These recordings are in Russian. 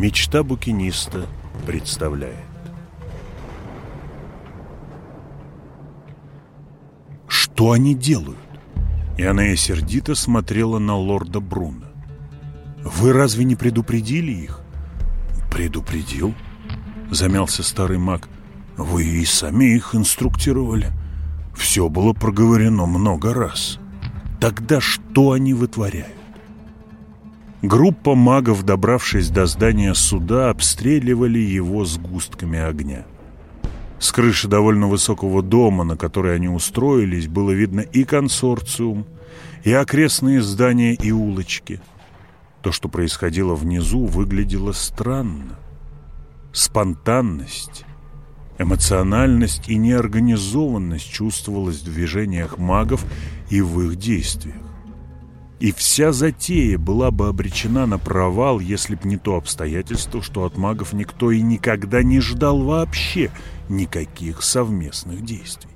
Мечта букиниста представляет. Что они делают? И она сердито смотрела на лорда Бруна. Вы разве не предупредили их? Предупредил, замялся старый маг. Вы и сами их инструктировали. Все было проговорено много раз. Тогда что они вытворяют? Группа магов, добравшись до здания суда, обстреливали его сгустками огня. С крыши довольно высокого дома, на который они устроились, было видно и консорциум, и окрестные здания и улочки. То, что происходило внизу, выглядело странно. Спонтанность, эмоциональность и неорганизованность чувствовалась в движениях магов и в их действиях. И вся затея была бы обречена на провал, если б не то обстоятельство, что от магов никто и никогда не ждал вообще никаких совместных действий.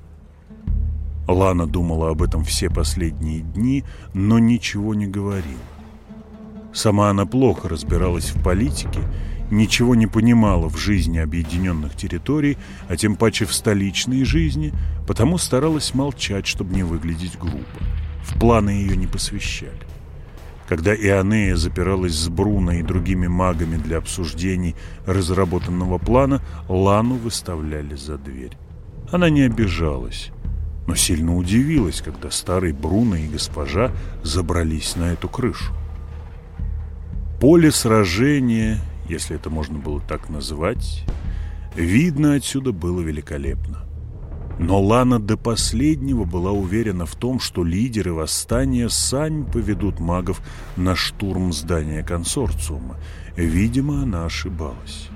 Лана думала об этом все последние дни, но ничего не говорила. Сама она плохо разбиралась в политике, ничего не понимала в жизни объединенных территорий, а тем паче в столичной жизни, потому старалась молчать, чтобы не выглядеть грубо. В планы ее не посвящали. Когда Ионея запиралась с Бруно и другими магами для обсуждений разработанного плана, Лану выставляли за дверь. Она не обижалась, но сильно удивилась, когда старый Бруно и госпожа забрались на эту крышу. Поле сражения, если это можно было так назвать, видно отсюда было великолепно. Но Лана до последнего была уверена в том, что лидеры восстания сами поведут магов на штурм здания консорциума. Видимо, она ошибалась.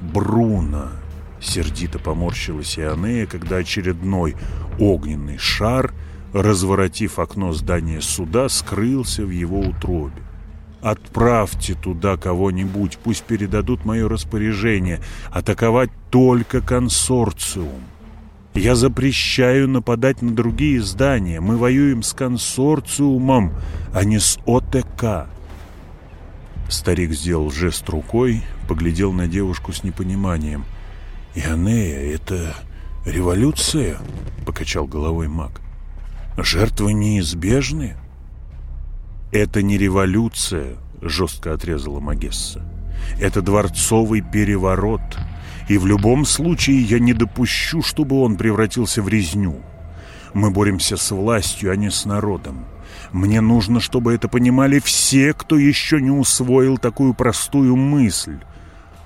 «Бруно!» — сердито поморщилась Ионея, когда очередной огненный шар, разворотив окно здания суда, скрылся в его утробе. Отправьте туда кого-нибудь, пусть передадут мое распоряжение, атаковать только консорциум. Я запрещаю нападать на другие здания. Мы воюем с консорциумом, а не с ОТК. Старик сделал жест рукой, поглядел на девушку с непониманием. «Ионея, это революция?» — покачал головой маг. «Жертвы неизбежны?» «Это не революция», — жестко отрезала Магесса. «Это дворцовый переворот». И в любом случае я не допущу, чтобы он превратился в резню. Мы боремся с властью, а не с народом. Мне нужно, чтобы это понимали все, кто еще не усвоил такую простую мысль.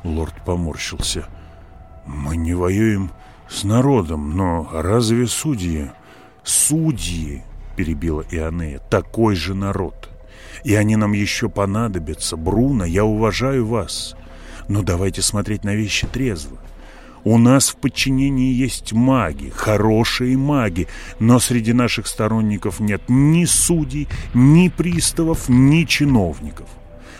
Лорд поморщился. Мы не воюем с народом, но разве судьи? Судьи, перебила Ионея, такой же народ. И они нам еще понадобятся. Бруно, я уважаю вас. Но давайте смотреть на вещи трезво. У нас в подчинении есть маги, хорошие маги, но среди наших сторонников нет ни судей, ни приставов, ни чиновников.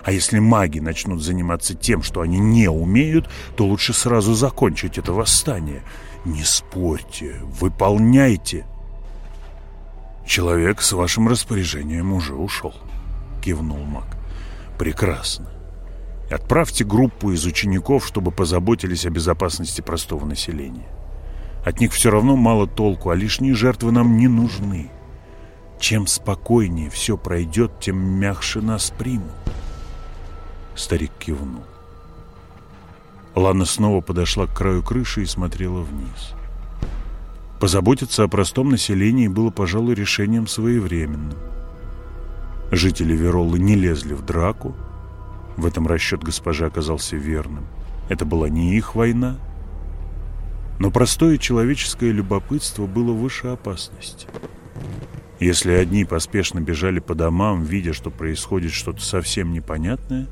А если маги начнут заниматься тем, что они не умеют, то лучше сразу закончить это восстание. Не спорьте, выполняйте. Человек с вашим распоряжением уже ушел, кивнул маг. Прекрасно. Отправьте группу из учеников, чтобы позаботились о безопасности простого населения. От них все равно мало толку, а лишние жертвы нам не нужны. Чем спокойнее все пройдет, тем мягче нас примут. Старик кивнул. Лана снова подошла к краю крыши и смотрела вниз. Позаботиться о простом населении было, пожалуй, решением своевременным. Жители Веролы не лезли в драку, в этом расчет госпожи оказался верным. Это была не их война, но простое человеческое любопытство было выше опасности. Если одни поспешно бежали по домам, видя, что происходит что-то совсем непонятное,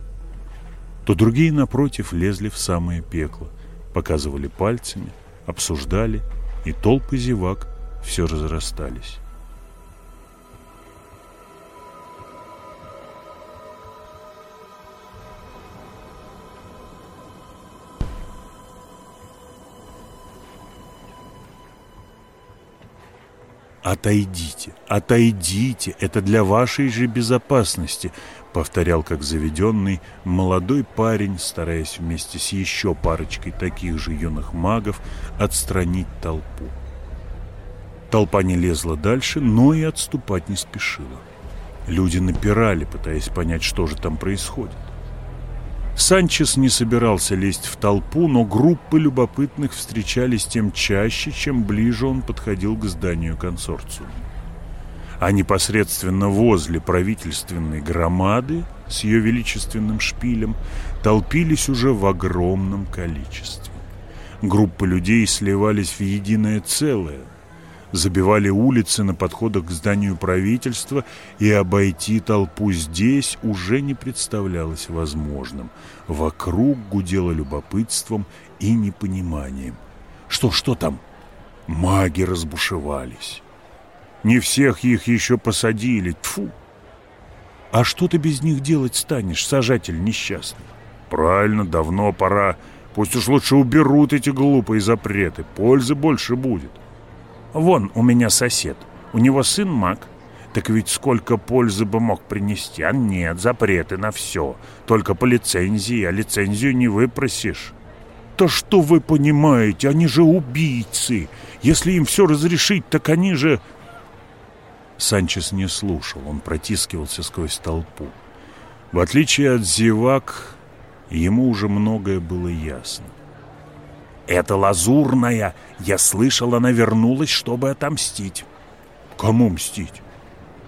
то другие, напротив, лезли в самое пекло, показывали пальцами, обсуждали, и толпы зевак все разрастались. «Отойдите, отойдите, это для вашей же безопасности», повторял как заведенный молодой парень, стараясь вместе с еще парочкой таких же юных магов отстранить толпу. Толпа не лезла дальше, но и отступать не спешила. Люди напирали, пытаясь понять, что же там происходит. Санчес не собирался лезть в толпу, но группы любопытных встречались тем чаще, чем ближе он подходил к зданию консорциума. А непосредственно возле правительственной громады с ее величественным шпилем толпились уже в огромном количестве. Группы людей сливались в единое целое, забивали улицы на подходах к зданию правительства, и обойти толпу здесь уже не представлялось возможным. Вокруг гудело любопытством и непониманием. Что, что там? Маги разбушевались. Не всех их еще посадили. Тфу. А что ты без них делать станешь, сажатель несчастный? Правильно, давно пора. Пусть уж лучше уберут эти глупые запреты. Пользы больше будет. Вон у меня сосед. У него сын маг. Так ведь сколько пользы бы мог принести? А нет, запреты на все. Только по лицензии, а лицензию не выпросишь. То что вы понимаете? Они же убийцы. Если им все разрешить, так они же... Санчес не слушал, он протискивался сквозь толпу. В отличие от зевак, ему уже многое было ясно. «Это лазурная. Я слышал, она вернулась, чтобы отомстить». «Кому мстить?»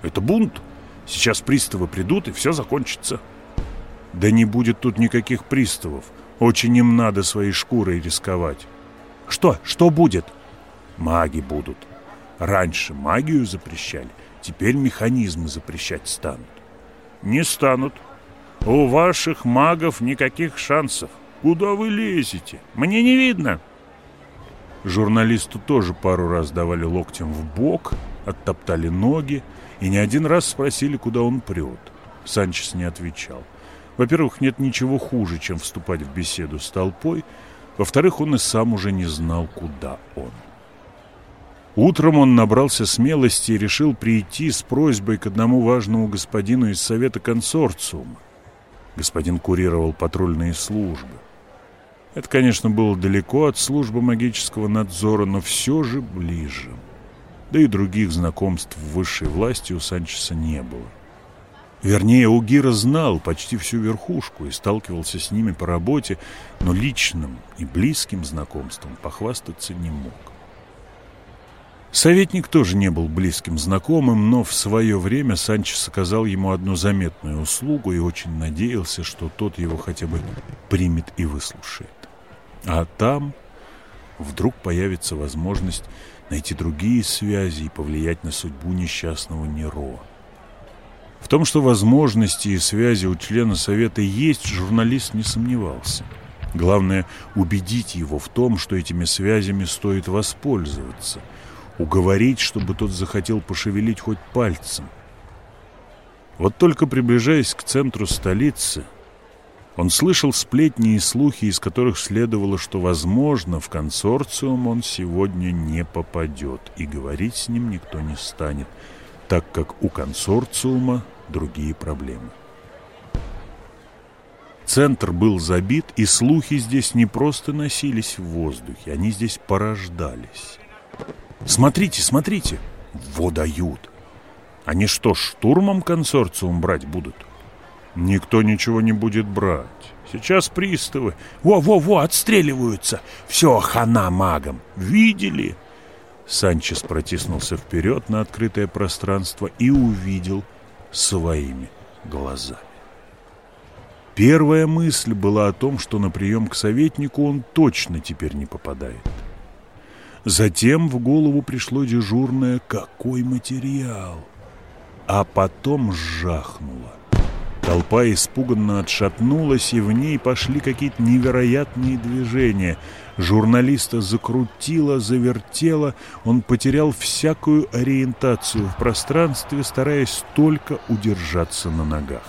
«Это бунт. Сейчас приставы придут, и все закончится». «Да не будет тут никаких приставов. Очень им надо своей шкурой рисковать». «Что? Что будет?» «Маги будут. Раньше магию запрещали, теперь механизмы запрещать станут». «Не станут. У ваших магов никаких шансов. Куда вы лезете? Мне не видно!» Журналисту тоже пару раз давали локтем в бок, оттоптали ноги и не один раз спросили, куда он прет. Санчес не отвечал. Во-первых, нет ничего хуже, чем вступать в беседу с толпой. Во-вторых, он и сам уже не знал, куда он. Утром он набрался смелости и решил прийти с просьбой к одному важному господину из совета консорциума. Господин курировал патрульные службы. Это, конечно, было далеко от службы магического надзора, но все же ближе. Да и других знакомств в высшей власти у Санчеса не было. Вернее, Угира знал почти всю верхушку и сталкивался с ними по работе, но личным и близким знакомством похвастаться не мог. Советник тоже не был близким знакомым, но в свое время Санчес оказал ему одну заметную услугу и очень надеялся, что тот его хотя бы примет и выслушает. А там вдруг появится возможность найти другие связи и повлиять на судьбу несчастного Неро. В том, что возможности и связи у члена Совета есть, журналист не сомневался. Главное – убедить его в том, что этими связями стоит воспользоваться, уговорить, чтобы тот захотел пошевелить хоть пальцем. Вот только приближаясь к центру столицы – он слышал сплетни и слухи, из которых следовало, что, возможно, в консорциум он сегодня не попадет, и говорить с ним никто не станет, так как у консорциума другие проблемы. Центр был забит, и слухи здесь не просто носились в воздухе, они здесь порождались. «Смотрите, смотрите! Во! Они что, штурмом консорциум брать будут?» Никто ничего не будет брать. Сейчас приставы. Во-во-во, отстреливаются. Все, хана магом. Видели? Санчес протиснулся вперед на открытое пространство и увидел своими глазами. Первая мысль была о том, что на прием к советнику он точно теперь не попадает. Затем в голову пришло дежурное «какой материал?», а потом жахнуло. Толпа испуганно отшатнулась, и в ней пошли какие-то невероятные движения. Журналиста закрутило, завертело, он потерял всякую ориентацию в пространстве, стараясь только удержаться на ногах.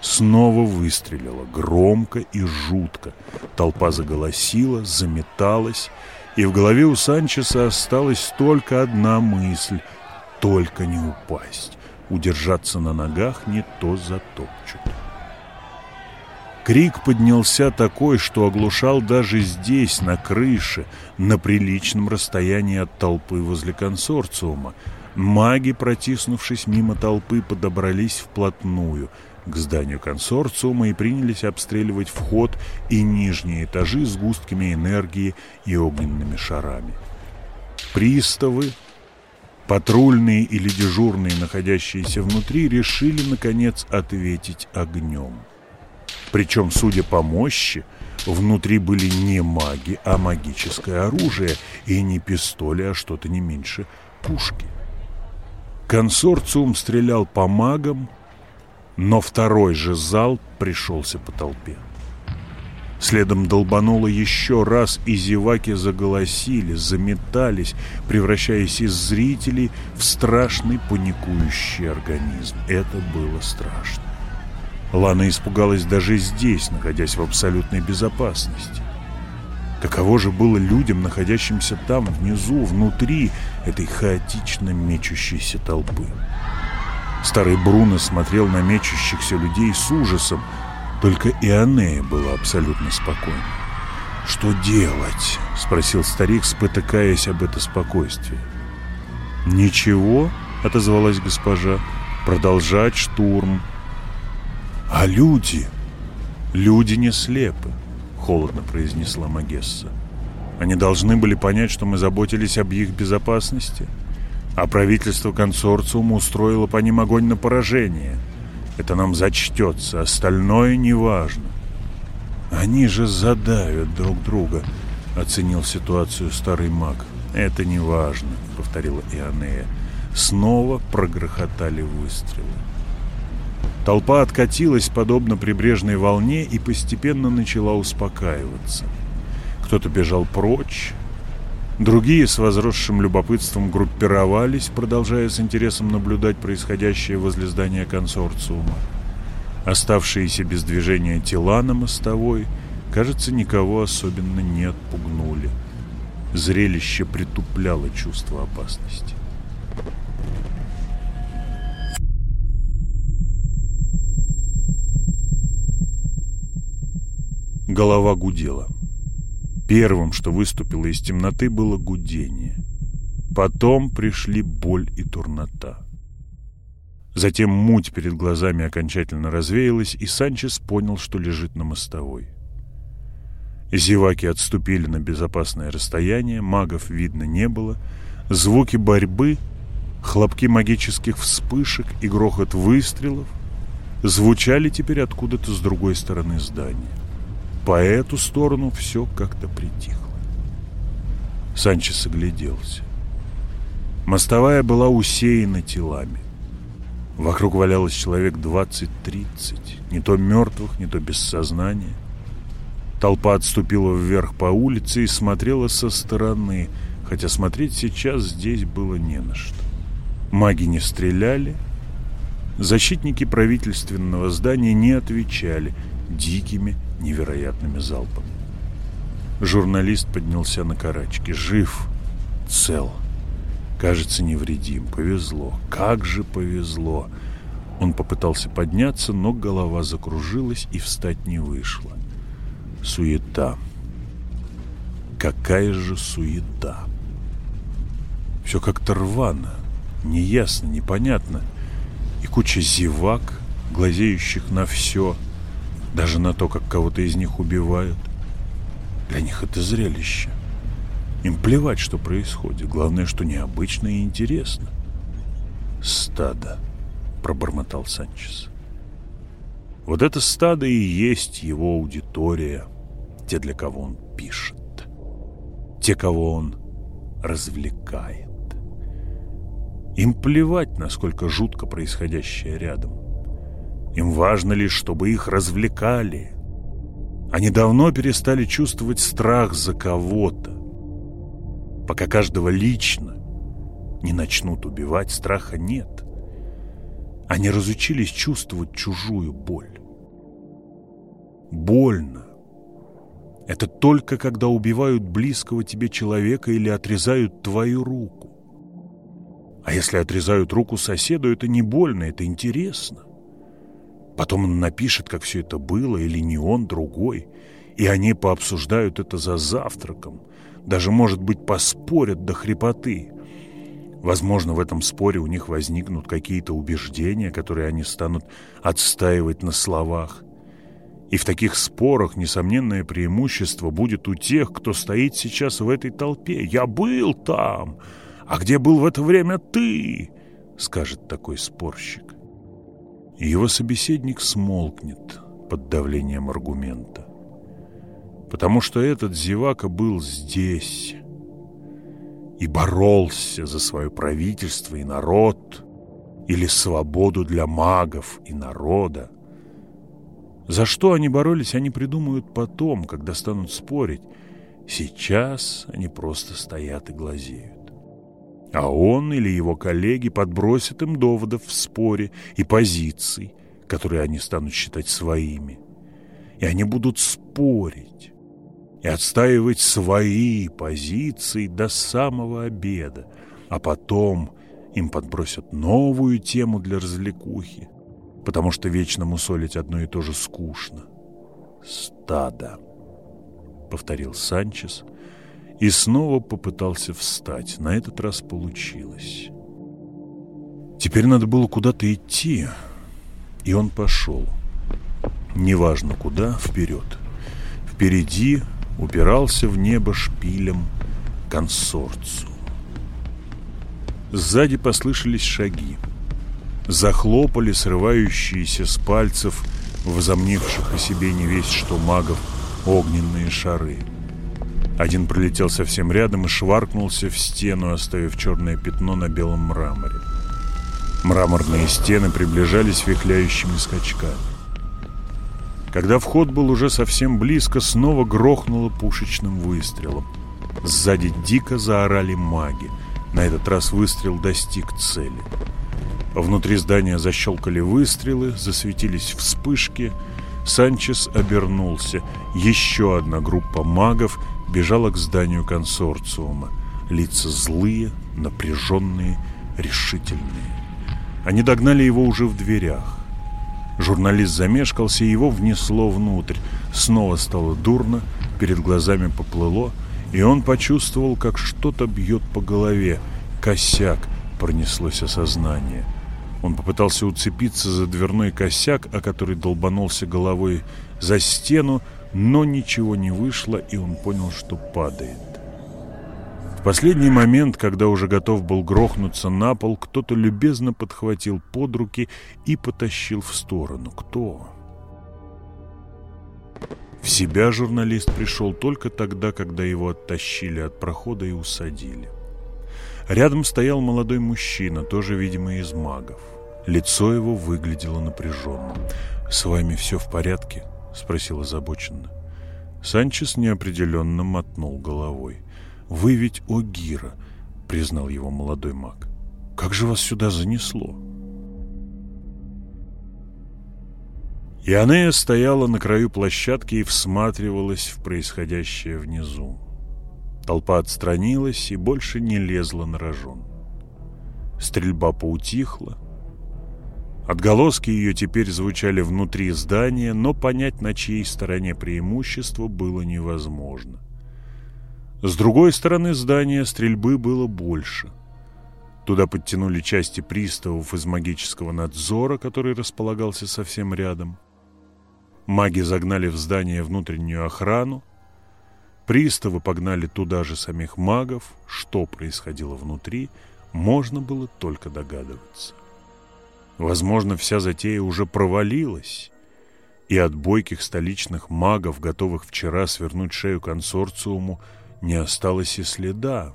Снова выстрелило, громко и жутко. Толпа заголосила, заметалась, и в голове у Санчеса осталась только одна мысль — только не упасть. Удержаться на ногах не то затопчут. Крик поднялся такой, что оглушал даже здесь, на крыше, на приличном расстоянии от толпы возле консорциума. Маги, протиснувшись мимо толпы, подобрались вплотную к зданию консорциума и принялись обстреливать вход и нижние этажи с густками энергии и огненными шарами. Приставы, патрульные или дежурные, находящиеся внутри, решили, наконец, ответить огнем. Причем, судя по мощи, внутри были не маги, а магическое оружие, и не пистоли, а что-то не меньше пушки. Консорциум стрелял по магам, но второй же зал пришелся по толпе. Следом долбануло еще раз, и зеваки заголосили, заметались, превращаясь из зрителей в страшный паникующий организм. Это было страшно. Лана испугалась даже здесь, находясь в абсолютной безопасности. Каково же было людям, находящимся там, внизу, внутри этой хаотично мечущейся толпы? Старый Бруно смотрел на мечущихся людей с ужасом, только Ионея была абсолютно спокойна. «Что делать?» — спросил старик, спотыкаясь об это спокойствие. «Ничего», — отозвалась госпожа, — «продолжать штурм». «А люди?» «Люди не слепы», — холодно произнесла Магесса. «Они должны были понять, что мы заботились об их безопасности, а правительство консорциума устроило по ним огонь на поражение. Это нам зачтется, остальное неважно». «Они же задавят друг друга», — оценил ситуацию старый маг. «Это неважно», — повторила Ионея. Снова прогрохотали выстрелы. Толпа откатилась, подобно прибрежной волне, и постепенно начала успокаиваться. Кто-то бежал прочь, другие с возросшим любопытством группировались, продолжая с интересом наблюдать происходящее возле здания консорциума. Оставшиеся без движения тела на мостовой, кажется, никого особенно не отпугнули. Зрелище притупляло чувство опасности. Голова гудела. Первым, что выступило из темноты, было гудение. Потом пришли боль и турнота. Затем муть перед глазами окончательно развеялась, и Санчес понял, что лежит на мостовой. Зеваки отступили на безопасное расстояние, магов видно не было. Звуки борьбы, хлопки магических вспышек и грохот выстрелов звучали теперь откуда-то с другой стороны здания. По эту сторону все как-то притихло. Санчес огляделся. Мостовая была усеяна телами. Вокруг валялось человек 20-30, не то мертвых, не то без сознания. Толпа отступила вверх по улице и смотрела со стороны, хотя смотреть сейчас здесь было не на что. Маги не стреляли, защитники правительственного здания не отвечали дикими невероятными залпами. Журналист поднялся на карачки. Жив, цел. Кажется, невредим. Повезло. Как же повезло. Он попытался подняться, но голова закружилась и встать не вышло. Суета. Какая же суета. Все как-то рвано, неясно, непонятно. И куча зевак, глазеющих на все — даже на то, как кого-то из них убивают. Для них это зрелище. Им плевать, что происходит. Главное, что необычно и интересно. «Стадо», — пробормотал Санчес. Вот это стадо и есть его аудитория, те, для кого он пишет, те, кого он развлекает. Им плевать, насколько жутко происходящее рядом. Им важно лишь, чтобы их развлекали. Они давно перестали чувствовать страх за кого-то. Пока каждого лично не начнут убивать, страха нет. Они разучились чувствовать чужую боль. Больно. Это только когда убивают близкого тебе человека или отрезают твою руку. А если отрезают руку соседу, это не больно, это интересно. Потом он напишет, как все это было, или не он, другой. И они пообсуждают это за завтраком. Даже, может быть, поспорят до хрипоты. Возможно, в этом споре у них возникнут какие-то убеждения, которые они станут отстаивать на словах. И в таких спорах несомненное преимущество будет у тех, кто стоит сейчас в этой толпе. «Я был там! А где был в это время ты?» — скажет такой спорщик. Его собеседник смолкнет под давлением аргумента. Потому что этот зевака был здесь и боролся за свое правительство и народ, или свободу для магов и народа. За что они боролись, они придумают потом, когда станут спорить. Сейчас они просто стоят и глазеют. А он или его коллеги подбросят им доводов в споре и позиций, которые они станут считать своими. И они будут спорить и отстаивать свои позиции до самого обеда, а потом им подбросят новую тему для развлекухи, потому что вечно мусолить одно и то же скучно. «Стадо», — повторил Санчес, и снова попытался встать. На этот раз получилось. Теперь надо было куда-то идти, и он пошел. Неважно куда, вперед. Впереди упирался в небо шпилем консорциум. Сзади послышались шаги. Захлопали срывающиеся с пальцев возомнивших о себе не весь что магов огненные шары. Один пролетел совсем рядом и шваркнулся в стену, оставив черное пятно на белом мраморе. Мраморные стены приближались вихляющими скачками. Когда вход был уже совсем близко, снова грохнуло пушечным выстрелом. Сзади дико заорали маги. На этот раз выстрел достиг цели. Внутри здания защелкали выстрелы, засветились вспышки. Санчес обернулся. Еще одна группа магов бежала к зданию консорциума. Лица злые, напряженные, решительные. Они догнали его уже в дверях. Журналист замешкался, его внесло внутрь. Снова стало дурно, перед глазами поплыло, и он почувствовал, как что-то бьет по голове. Косяк пронеслось осознание. Он попытался уцепиться за дверной косяк, о который долбанулся головой за стену, но ничего не вышло, и он понял, что падает последний момент, когда уже готов был грохнуться на пол, кто-то любезно подхватил под руки и потащил в сторону. Кто? В себя журналист пришел только тогда, когда его оттащили от прохода и усадили. Рядом стоял молодой мужчина, тоже, видимо, из магов. Лицо его выглядело напряженным. «С вами все в порядке?» — спросил озабоченно. Санчес неопределенно мотнул головой. «Вы ведь Огира», — признал его молодой маг. «Как же вас сюда занесло?» Ионея стояла на краю площадки и всматривалась в происходящее внизу. Толпа отстранилась и больше не лезла на рожон. Стрельба поутихла. Отголоски ее теперь звучали внутри здания, но понять, на чьей стороне преимущество, было невозможно. С другой стороны здания стрельбы было больше. Туда подтянули части приставов из магического надзора, который располагался совсем рядом. Маги загнали в здание внутреннюю охрану. Приставы погнали туда же самих магов. Что происходило внутри, можно было только догадываться. Возможно, вся затея уже провалилась, и от бойких столичных магов, готовых вчера свернуть шею консорциуму, не осталось и следа.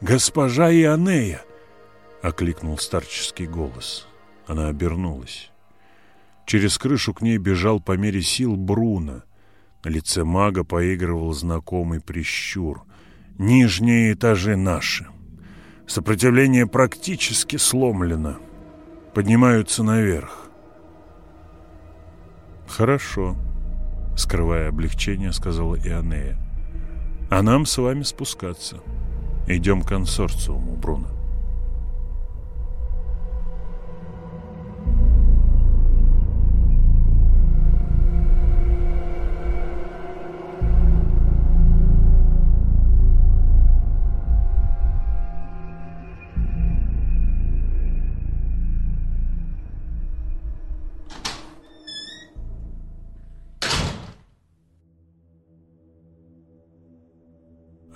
«Госпожа Ионея!» — окликнул старческий голос. Она обернулась. Через крышу к ней бежал по мере сил Бруно. На лице мага поигрывал знакомый прищур. «Нижние этажи наши. Сопротивление практически сломлено. Поднимаются наверх». «Хорошо», — скрывая облегчение, сказала Ионея. А нам с вами спускаться. Идем к консорциуму, Бруно.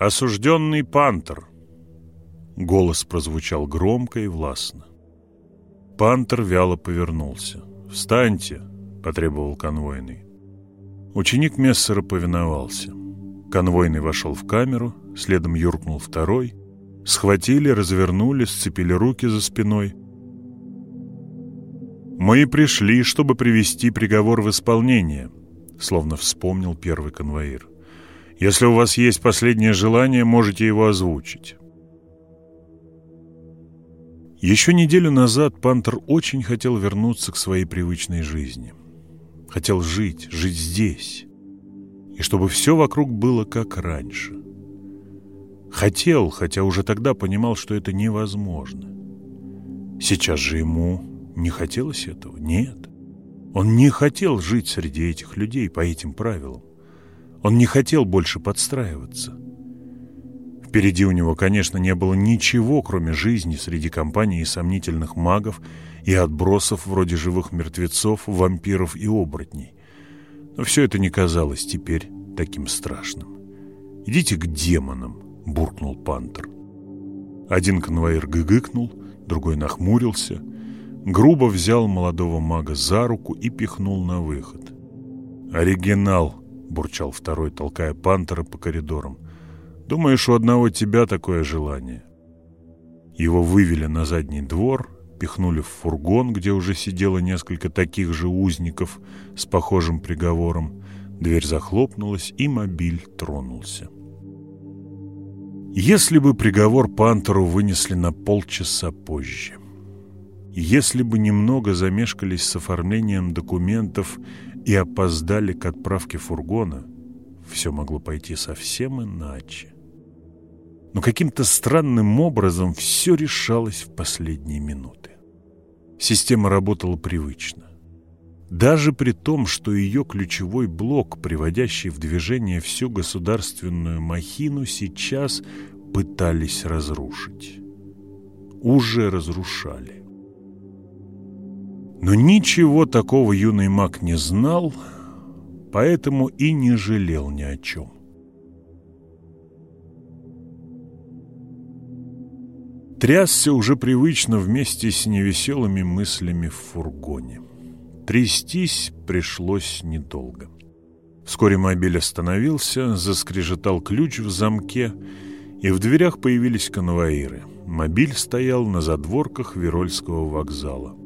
Осужденный пантер!» Голос прозвучал громко и властно. Пантер вяло повернулся. «Встаньте!» — потребовал конвойный. Ученик Мессера повиновался. Конвойный вошел в камеру, следом юркнул второй. Схватили, развернули, сцепили руки за спиной. «Мы пришли, чтобы привести приговор в исполнение», — словно вспомнил первый конвоир. «Если у вас есть последнее желание, можете его озвучить». Еще неделю назад Пантер очень хотел вернуться к своей привычной жизни. Хотел жить, жить здесь. И чтобы все вокруг было как раньше. Хотел, хотя уже тогда понимал, что это невозможно. Сейчас же ему не хотелось этого? Нет. Он не хотел жить среди этих людей по этим правилам. Он не хотел больше подстраиваться. Впереди у него, конечно, не было ничего, кроме жизни среди компании сомнительных магов и отбросов вроде живых мертвецов, вампиров и оборотней. Но все это не казалось теперь таким страшным. «Идите к демонам», — буркнул Пантер. Один конвоир гыгыкнул, другой нахмурился, грубо взял молодого мага за руку и пихнул на выход. «Оригинал», — бурчал второй, толкая Пантера по коридорам. Думаешь, у одного тебя такое желание?» Его вывели на задний двор, пихнули в фургон, где уже сидело несколько таких же узников с похожим приговором. Дверь захлопнулась, и мобиль тронулся. Если бы приговор Пантеру вынесли на полчаса позже, если бы немного замешкались с оформлением документов и опоздали к отправке фургона, все могло пойти совсем иначе. Но каким-то странным образом все решалось в последние минуты. Система работала привычно. Даже при том, что ее ключевой блок, приводящий в движение всю государственную махину, сейчас пытались разрушить. Уже разрушали. Но ничего такого юный маг не знал, поэтому и не жалел ни о чем. Трясся уже привычно вместе с невеселыми мыслями в фургоне. Трястись пришлось недолго. Вскоре мобиль остановился, заскрежетал ключ в замке, и в дверях появились конвоиры. Мобиль стоял на задворках Верольского вокзала.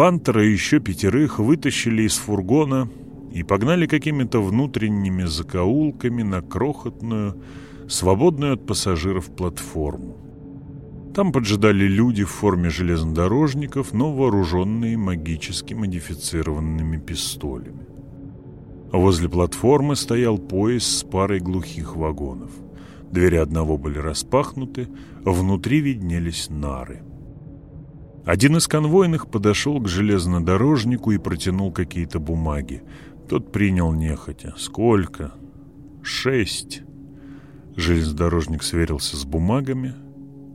Пантера и еще пятерых вытащили из фургона и погнали какими-то внутренними закоулками на крохотную, свободную от пассажиров платформу. Там поджидали люди в форме железнодорожников, но вооруженные магически модифицированными пистолями. возле платформы стоял поезд с парой глухих вагонов. Двери одного были распахнуты, внутри виднелись нары. Один из конвойных подошел к железнодорожнику и протянул какие-то бумаги. Тот принял нехотя. «Сколько?» «Шесть». Железнодорожник сверился с бумагами,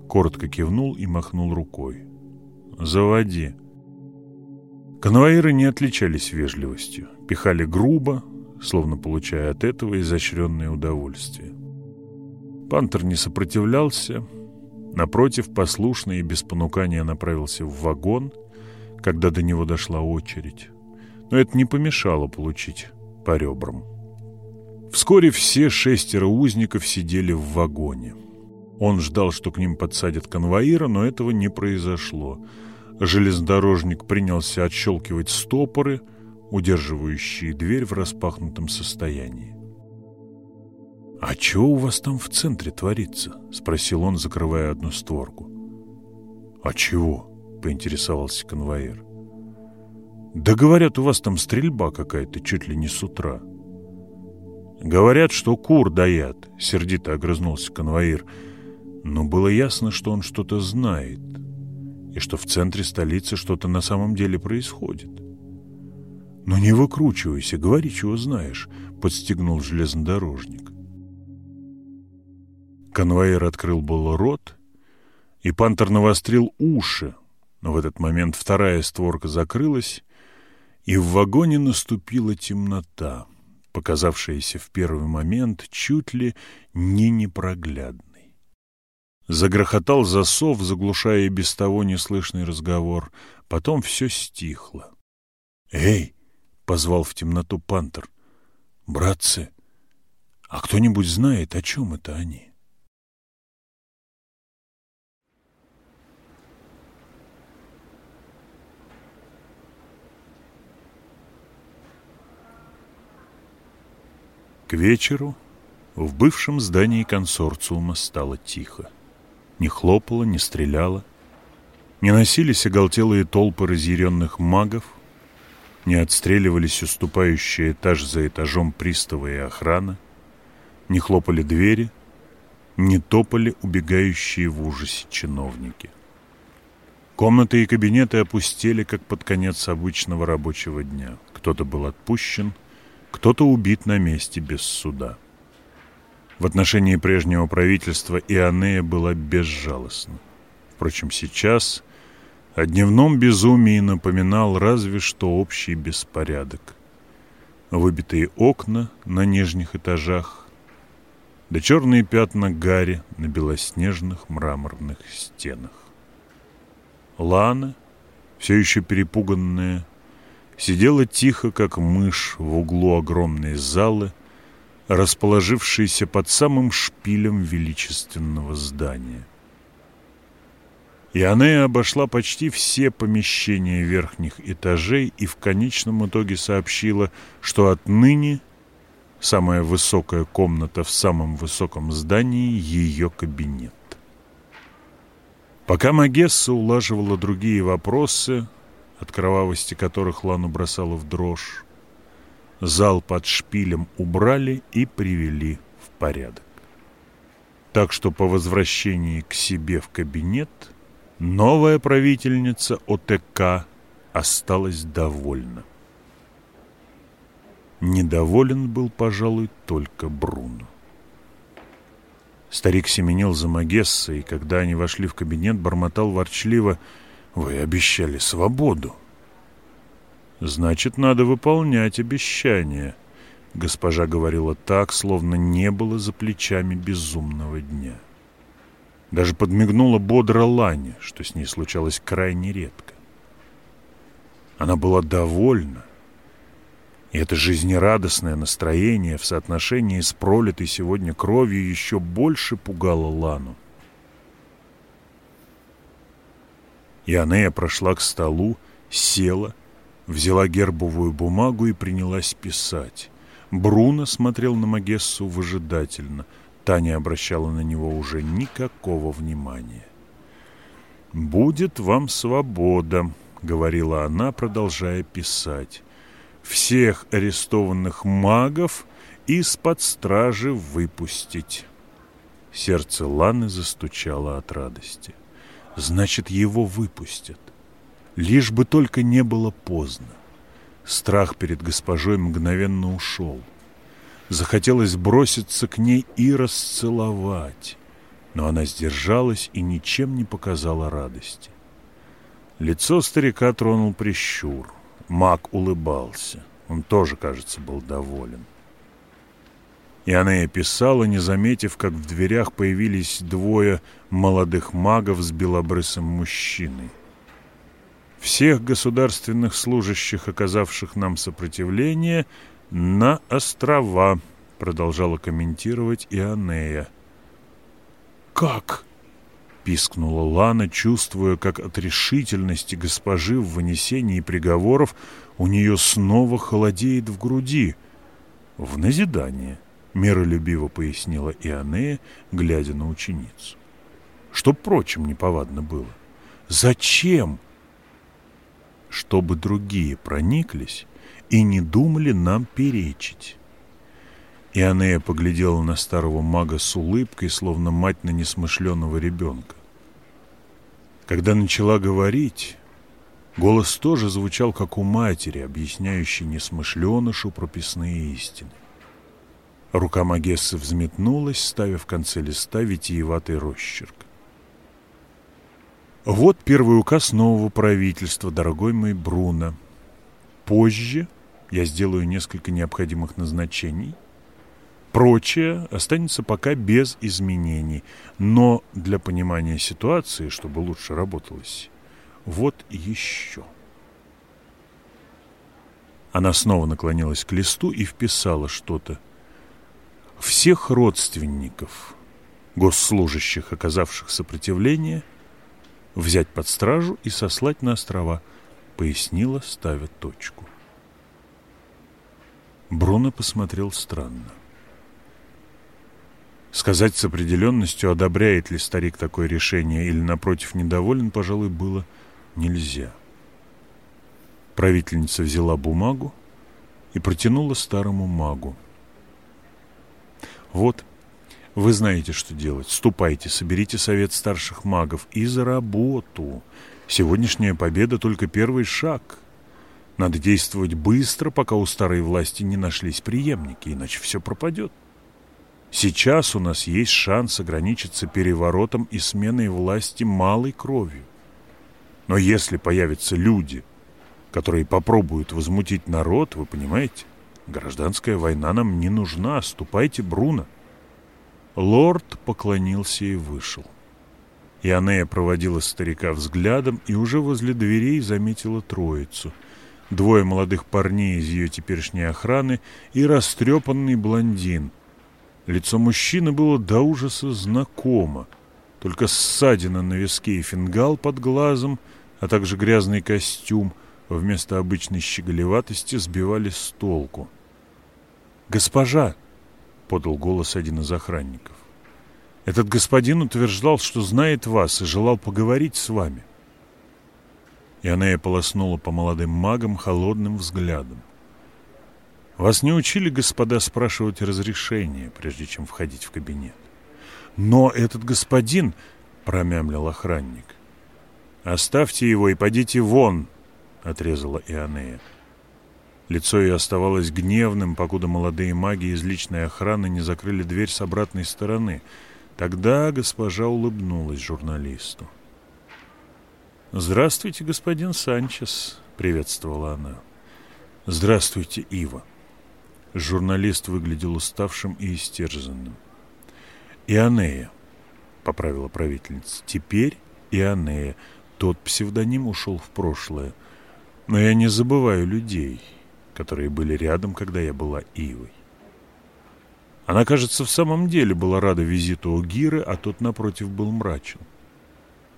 коротко кивнул и махнул рукой. «Заводи». Конвоиры не отличались вежливостью, пихали грубо, словно получая от этого изощренное удовольствие. Пантер не сопротивлялся, напротив, послушно и без понукания направился в вагон, когда до него дошла очередь. Но это не помешало получить по ребрам. Вскоре все шестеро узников сидели в вагоне. Он ждал, что к ним подсадят конвоира, но этого не произошло. Железнодорожник принялся отщелкивать стопоры, удерживающие дверь в распахнутом состоянии. «А что у вас там в центре творится?» — спросил он, закрывая одну створку. «А чего?» — поинтересовался конвоир. «Да говорят, у вас там стрельба какая-то чуть ли не с утра». «Говорят, что кур даят», — сердито огрызнулся конвоир но было ясно, что он что-то знает, и что в центре столицы что-то на самом деле происходит. «Ну не выкручивайся, говори, чего знаешь», — подстегнул железнодорожник. Конвоир открыл было рот, и пантер навострил уши, но в этот момент вторая створка закрылась, и в вагоне наступила темнота, показавшаяся в первый момент чуть ли не непроглядной. Загрохотал засов, заглушая и без того неслышный разговор. Потом все стихло. «Эй!» — позвал в темноту пантер. «Братцы, а кто-нибудь знает, о чем это они?» К вечеру в бывшем здании консорциума стало тихо. Не хлопало, не стреляло. Не носились оголтелые толпы разъяренных магов, не отстреливались уступающие этаж за этажом приставы и охрана, не хлопали двери, не топали убегающие в ужасе чиновники. Комнаты и кабинеты опустели, как под конец обычного рабочего дня. Кто-то был отпущен — кто-то убит на месте без суда. В отношении прежнего правительства Ионея была безжалостна. Впрочем, сейчас о дневном безумии напоминал разве что общий беспорядок. Выбитые окна на нижних этажах, да черные пятна гари на белоснежных мраморных стенах. Лана, все еще перепуганная, сидела тихо, как мышь, в углу огромной залы, расположившейся под самым шпилем величественного здания. И она обошла почти все помещения верхних этажей и в конечном итоге сообщила, что отныне самая высокая комната в самом высоком здании — ее кабинет. Пока Магесса улаживала другие вопросы, от кровавости которых Лану бросала в дрожь. Зал под шпилем убрали и привели в порядок. Так что по возвращении к себе в кабинет новая правительница ОТК осталась довольна. Недоволен был, пожалуй, только Бруно. Старик семенил за Магессой, и когда они вошли в кабинет, бормотал ворчливо — вы обещали свободу. Значит, надо выполнять обещание. Госпожа говорила так, словно не было за плечами безумного дня. Даже подмигнула бодро Лане, что с ней случалось крайне редко. Она была довольна, и это жизнерадостное настроение в соотношении с пролитой сегодня кровью еще больше пугало Лану. И Анея прошла к столу, села, взяла гербовую бумагу и принялась писать. Бруно смотрел на Магессу выжидательно. Таня обращала на него уже никакого внимания. «Будет вам свобода», — говорила она, продолжая писать. «Всех арестованных магов из-под стражи выпустить». Сердце Ланы застучало от радости. — значит, его выпустят. Лишь бы только не было поздно. Страх перед госпожой мгновенно ушел. Захотелось броситься к ней и расцеловать, но она сдержалась и ничем не показала радости. Лицо старика тронул прищур. Маг улыбался. Он тоже, кажется, был доволен. И и писала, не заметив, как в дверях появились двое молодых магов с белобрысым мужчиной. Всех государственных служащих, оказавших нам сопротивление, на острова, продолжала комментировать Ионея. «Как?» — пискнула Лана, чувствуя, как от решительности госпожи в вынесении приговоров у нее снова холодеет в груди. В назидание миролюбиво пояснила Ионея, глядя на ученицу. Что, впрочем, неповадно было. Зачем? Чтобы другие прониклись и не думали нам перечить. Ионея поглядела на старого мага с улыбкой, словно мать на несмышленного ребенка. Когда начала говорить, голос тоже звучал, как у матери, объясняющей несмышленышу прописные истины. Рука Магессы взметнулась, ставя в конце листа витиеватый росчерк. Вот первый указ нового правительства, дорогой мой Бруно. Позже Я сделаю несколько необходимых назначений. Прочее останется пока без изменений. Но для понимания ситуации, чтобы лучше работалось, вот еще. Она снова наклонилась к листу и вписала что-то. Всех родственников, госслужащих, оказавших сопротивление, взять под стражу и сослать на острова, пояснила, ставя точку. Бруно посмотрел странно. Сказать с определенностью, одобряет ли старик такое решение или, напротив, недоволен, пожалуй, было нельзя. Правительница взяла бумагу и протянула старому магу. «Вот, вы знаете, что делать. Ступайте, соберите совет старших магов и за работу. Сегодняшняя победа только первый шаг. Надо действовать быстро, пока у старой власти не нашлись преемники, иначе все пропадет. Сейчас у нас есть шанс ограничиться переворотом и сменой власти малой кровью. Но если появятся люди, которые попробуют возмутить народ, вы понимаете, гражданская война нам не нужна, ступайте, Бруно. Лорд поклонился и вышел. Ионея проводила старика взглядом и уже возле дверей заметила троицу — двое молодых парней из ее теперешней охраны и растрепанный блондин. Лицо мужчины было до ужаса знакомо. Только ссадина на виске и фингал под глазом, а также грязный костюм вместо обычной щеголеватости сбивали с толку. «Госпожа!» — подал голос один из охранников. «Этот господин утверждал, что знает вас и желал поговорить с вами». Ионея полоснула по молодым магам холодным взглядом. «Вас не учили, господа, спрашивать разрешение, прежде чем входить в кабинет?» «Но этот господин...» — промямлил охранник. «Оставьте его и подите вон!» — отрезала Ионея. Лицо ее оставалось гневным, покуда молодые маги из личной охраны не закрыли дверь с обратной стороны. Тогда госпожа улыбнулась журналисту. «Здравствуйте, господин Санчес», — приветствовала она. «Здравствуйте, Ива». Журналист выглядел уставшим и истерзанным. «Ионея», — поправила правительница, — «теперь Ионея. Тот псевдоним ушел в прошлое. Но я не забываю людей, которые были рядом, когда я была Ивой». Она, кажется, в самом деле была рада визиту Огиры, а тот, напротив, был мрачен.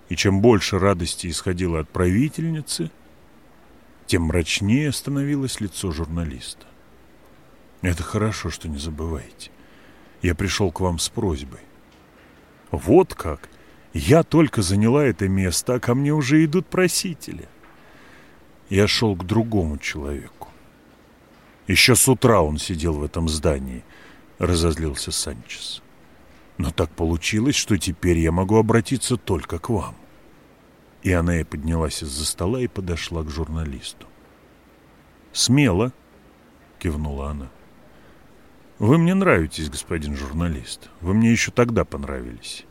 И чем больше радости исходило от правительницы, тем мрачнее становилось лицо журналиста. Это хорошо, что не забываете. Я пришел к вам с просьбой. Вот как! Я только заняла это место, а ко мне уже идут просители. Я шел к другому человеку. Еще с утра он сидел в этом здании, разозлился Санчес. Но так получилось, что теперь я могу обратиться только к вам. И она и поднялась из-за стола и подошла к журналисту. «Смело!» — кивнула она. «Вы мне нравитесь, господин журналист. Вы мне еще тогда понравились.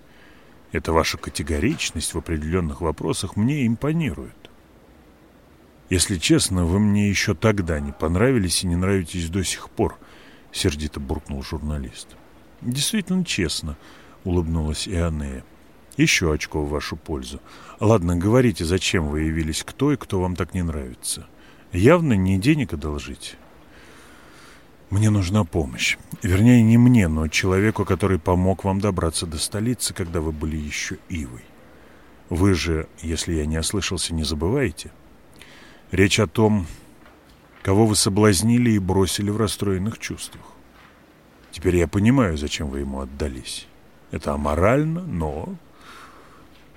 Эта ваша категоричность в определенных вопросах мне импонирует. Если честно, вы мне еще тогда не понравились и не нравитесь до сих пор», — сердито буркнул журналист. «Действительно честно», — улыбнулась Ионея. «Еще очко в вашу пользу. Ладно, говорите, зачем вы явились к той, кто вам так не нравится. Явно не денег одолжить». «Мне нужна помощь. Вернее, не мне, но человеку, который помог вам добраться до столицы, когда вы были еще Ивой. Вы же, если я не ослышался, не забываете? Речь о том, кого вы соблазнили и бросили в расстроенных чувствах. Теперь я понимаю, зачем вы ему отдались. Это аморально, но...»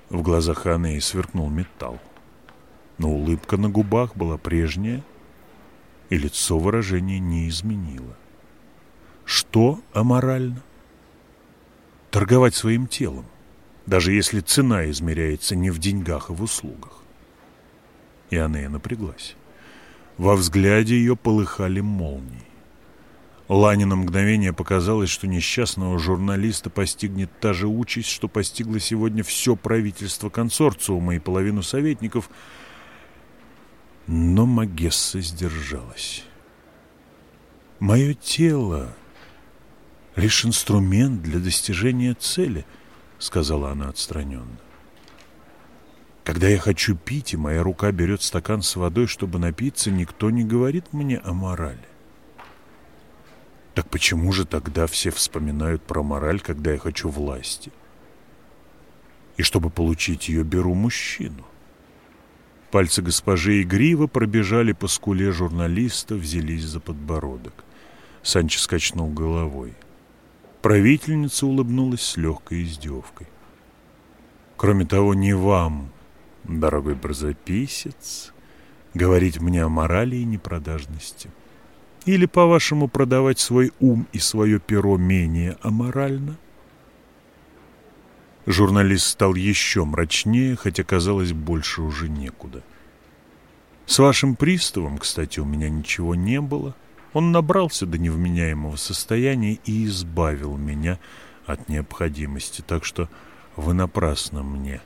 В глазах Анеи сверкнул металл. Но улыбка на губах была прежняя, и лицо выражения не изменило. Что аморально? Торговать своим телом, даже если цена измеряется не в деньгах, а в услугах. И Анея напряглась. Во взгляде ее полыхали молнии. Лане на мгновение показалось, что несчастного журналиста постигнет та же участь, что постигло сегодня все правительство консорциума и половину советников. Но Магесса сдержалась. Мое тело — лишь инструмент для достижения цели, сказала она отстраненно. Когда я хочу пить, и моя рука берет стакан с водой, чтобы напиться, никто не говорит мне о морали. Так почему же тогда все вспоминают про мораль, когда я хочу власти? И чтобы получить ее, беру мужчину. Пальцы госпожи игриво пробежали по скуле журналиста, взялись за подбородок. Санчо скачнул головой. Правительница улыбнулась с легкой издевкой. Кроме того, не вам, дорогой брозописец, говорить мне о морали и непродажности. Или, по-вашему, продавать свой ум и свое перо менее аморально? Журналист стал еще мрачнее, хотя казалось больше уже некуда. С вашим приставом, кстати, у меня ничего не было. Он набрался до невменяемого состояния и избавил меня от необходимости, так что вы напрасно мне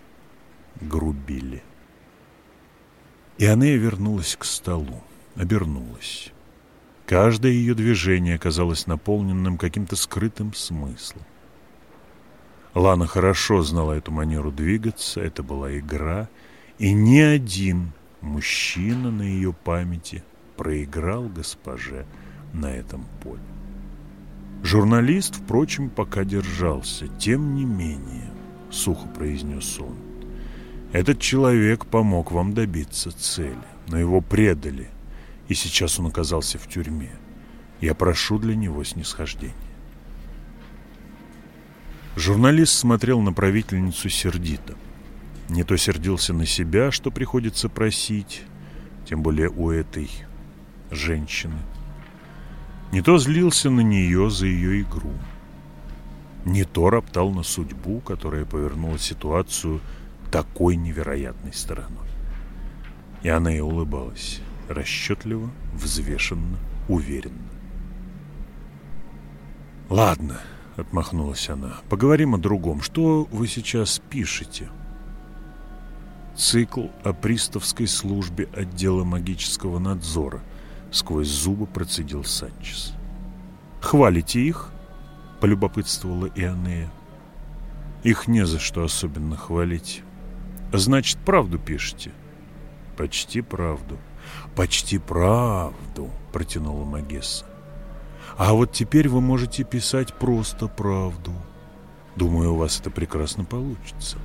грубили. И она вернулась к столу, обернулась. Каждое ее движение казалось наполненным каким-то скрытым смыслом. Лана хорошо знала эту манеру двигаться, это была игра, и ни один мужчина на ее памяти проиграл госпоже на этом поле. Журналист, впрочем, пока держался. Тем не менее, сухо произнес он, этот человек помог вам добиться цели, но его предали, и сейчас он оказался в тюрьме. Я прошу для него снисхождения. Журналист смотрел на правительницу сердито. Не то сердился на себя, что приходится просить, тем более у этой женщины. Не то злился на нее за ее игру. Не то роптал на судьбу, которая повернула ситуацию такой невероятной стороной. И она и улыбалась расчетливо, взвешенно, уверенно. «Ладно», — отмахнулась она, — «поговорим о другом. Что вы сейчас пишете?» «Цикл о приставской службе отдела магического надзора», — сквозь зубы процедил Санчес. «Хвалите их?» — полюбопытствовала Ионея. «Их не за что особенно хвалить. Значит, правду пишете?» «Почти правду», «Почти правду», — протянула Магесса. «А вот теперь вы можете писать просто правду. Думаю, у вас это прекрасно получится.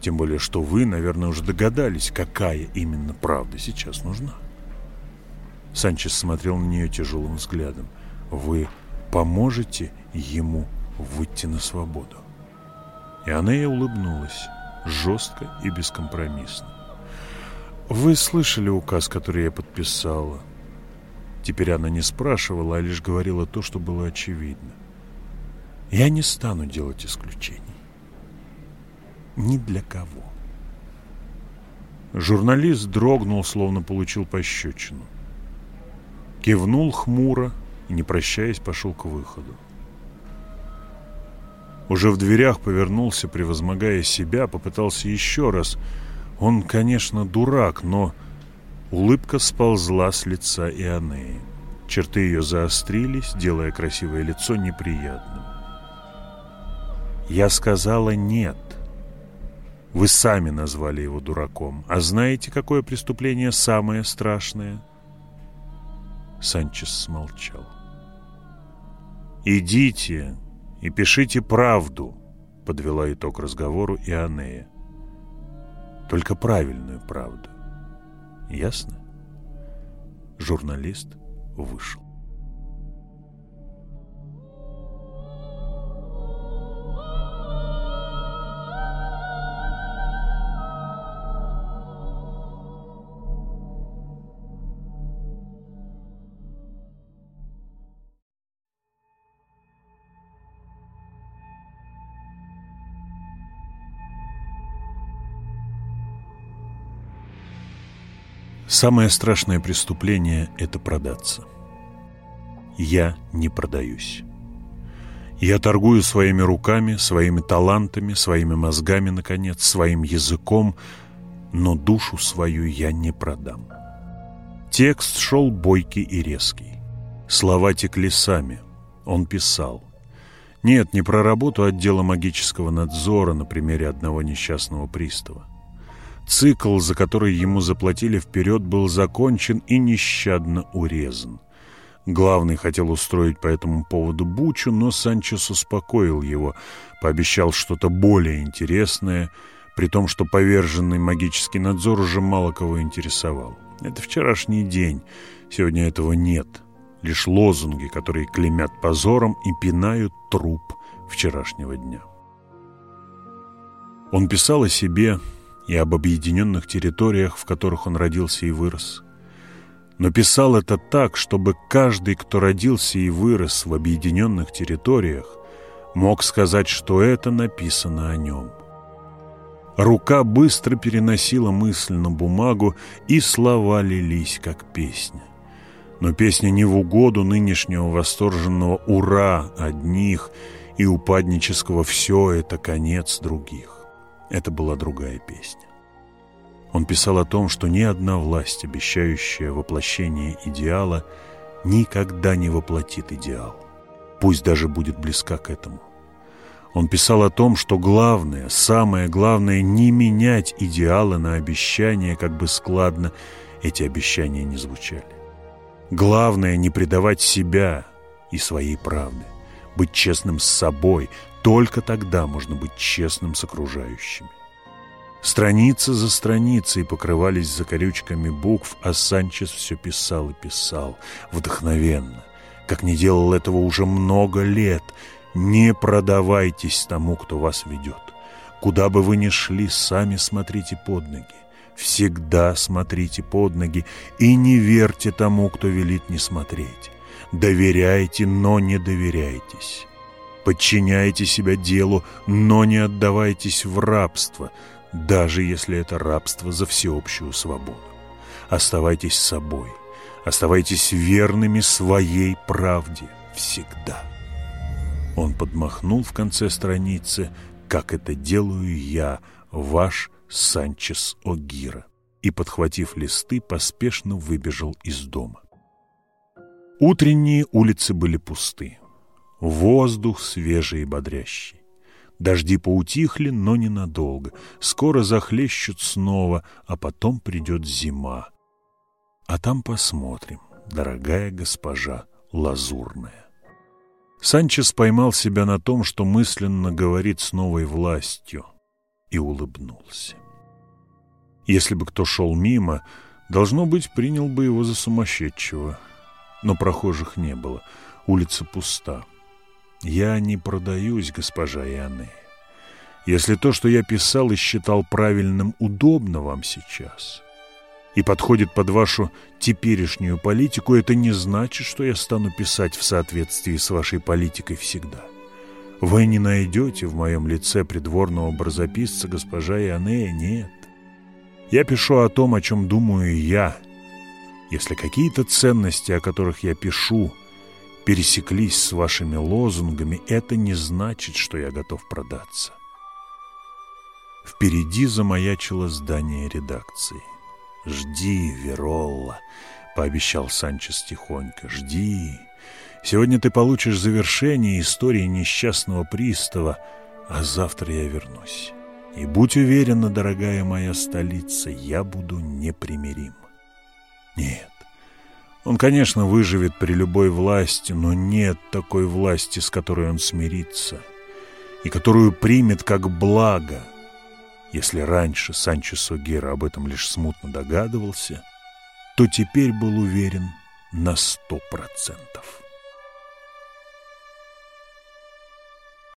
Тем более, что вы, наверное, уже догадались, какая именно правда сейчас нужна». Санчес смотрел на нее тяжелым взглядом. «Вы поможете ему выйти на свободу?» И она ей улыбнулась, жестко и бескомпромиссно. «Вы слышали указ, который я подписала?» Теперь она не спрашивала, а лишь говорила то, что было очевидно. «Я не стану делать исключений. Ни для кого». Журналист дрогнул, словно получил пощечину. Кивнул хмуро и, не прощаясь, пошел к выходу. Уже в дверях повернулся, превозмогая себя, попытался еще раз – он, конечно, дурак, но улыбка сползла с лица Ионеи. Черты ее заострились, делая красивое лицо неприятным. «Я сказала нет. Вы сами назвали его дураком. А знаете, какое преступление самое страшное?» Санчес смолчал. «Идите и пишите правду», — подвела итог разговору Ионея. Только правильную правду. Ясно? Журналист вышел. Самое страшное преступление – это продаться. Я не продаюсь. Я торгую своими руками, своими талантами, своими мозгами, наконец, своим языком, но душу свою я не продам. Текст шел бойкий и резкий. Слова текли сами. Он писал. Нет, не про работу отдела магического надзора на примере одного несчастного пристава. Цикл, за который ему заплатили вперед, был закончен и нещадно урезан. Главный хотел устроить по этому поводу бучу, но Санчес успокоил его, пообещал что-то более интересное, при том, что поверженный магический надзор уже мало кого интересовал. Это вчерашний день, сегодня этого нет. Лишь лозунги, которые клеймят позором и пинают труп вчерашнего дня. Он писал о себе и об объединенных территориях, в которых он родился и вырос – но писал это так, чтобы каждый, кто родился и вырос в объединенных территориях, мог сказать, что это написано о нем. Рука быстро переносила мысль на бумагу, и слова лились, как песня. Но песня не в угоду нынешнего восторженного «Ура!» одних и упаднического «Все это конец» других. Это была другая песня. Он писал о том, что ни одна власть, обещающая воплощение идеала, никогда не воплотит идеал, пусть даже будет близка к этому. Он писал о том, что главное, самое главное, не менять идеалы на обещания, как бы складно эти обещания не звучали. Главное не предавать себя и своей правды, быть честным с собой, только тогда можно быть честным с окружающими. Страницы за страницей покрывались закорючками букв, а Санчес все писал и писал, вдохновенно, как не делал этого уже много лет. Не продавайтесь тому, кто вас ведет. Куда бы вы ни шли, сами смотрите под ноги. Всегда смотрите под ноги и не верьте тому, кто велит не смотреть. Доверяйте, но не доверяйтесь. Подчиняйте себя делу, но не отдавайтесь в рабство – даже если это рабство за всеобщую свободу. Оставайтесь собой, оставайтесь верными своей правде всегда. Он подмахнул в конце страницы, как это делаю я, ваш Санчес Огира, и, подхватив листы, поспешно выбежал из дома. Утренние улицы были пусты. Воздух свежий и бодрящий. Дожди поутихли, но ненадолго. Скоро захлещут снова, а потом придет зима. А там посмотрим, дорогая госпожа Лазурная. Санчес поймал себя на том, что мысленно говорит с новой властью, и улыбнулся. Если бы кто шел мимо, должно быть, принял бы его за сумасшедшего. Но прохожих не было, улица пуста. Я не продаюсь, госпожа Ионея. Если то, что я писал и считал правильным, удобно вам сейчас и подходит под вашу теперешнюю политику, это не значит, что я стану писать в соответствии с вашей политикой всегда. Вы не найдете в моем лице придворного барзаписца госпожа Ионея, нет. Я пишу о том, о чем думаю я. Если какие-то ценности, о которых я пишу, пересеклись с вашими лозунгами, это не значит, что я готов продаться. Впереди замаячило здание редакции. «Жди, Веролла», — пообещал Санчес тихонько, — «жди. Сегодня ты получишь завершение истории несчастного пристава, а завтра я вернусь. И будь уверена, дорогая моя столица, я буду непримирим». Нет, он, конечно, выживет при любой власти, но нет такой власти, с которой он смирится и которую примет как благо. Если раньше Санчо Гера об этом лишь смутно догадывался, то теперь был уверен на сто процентов.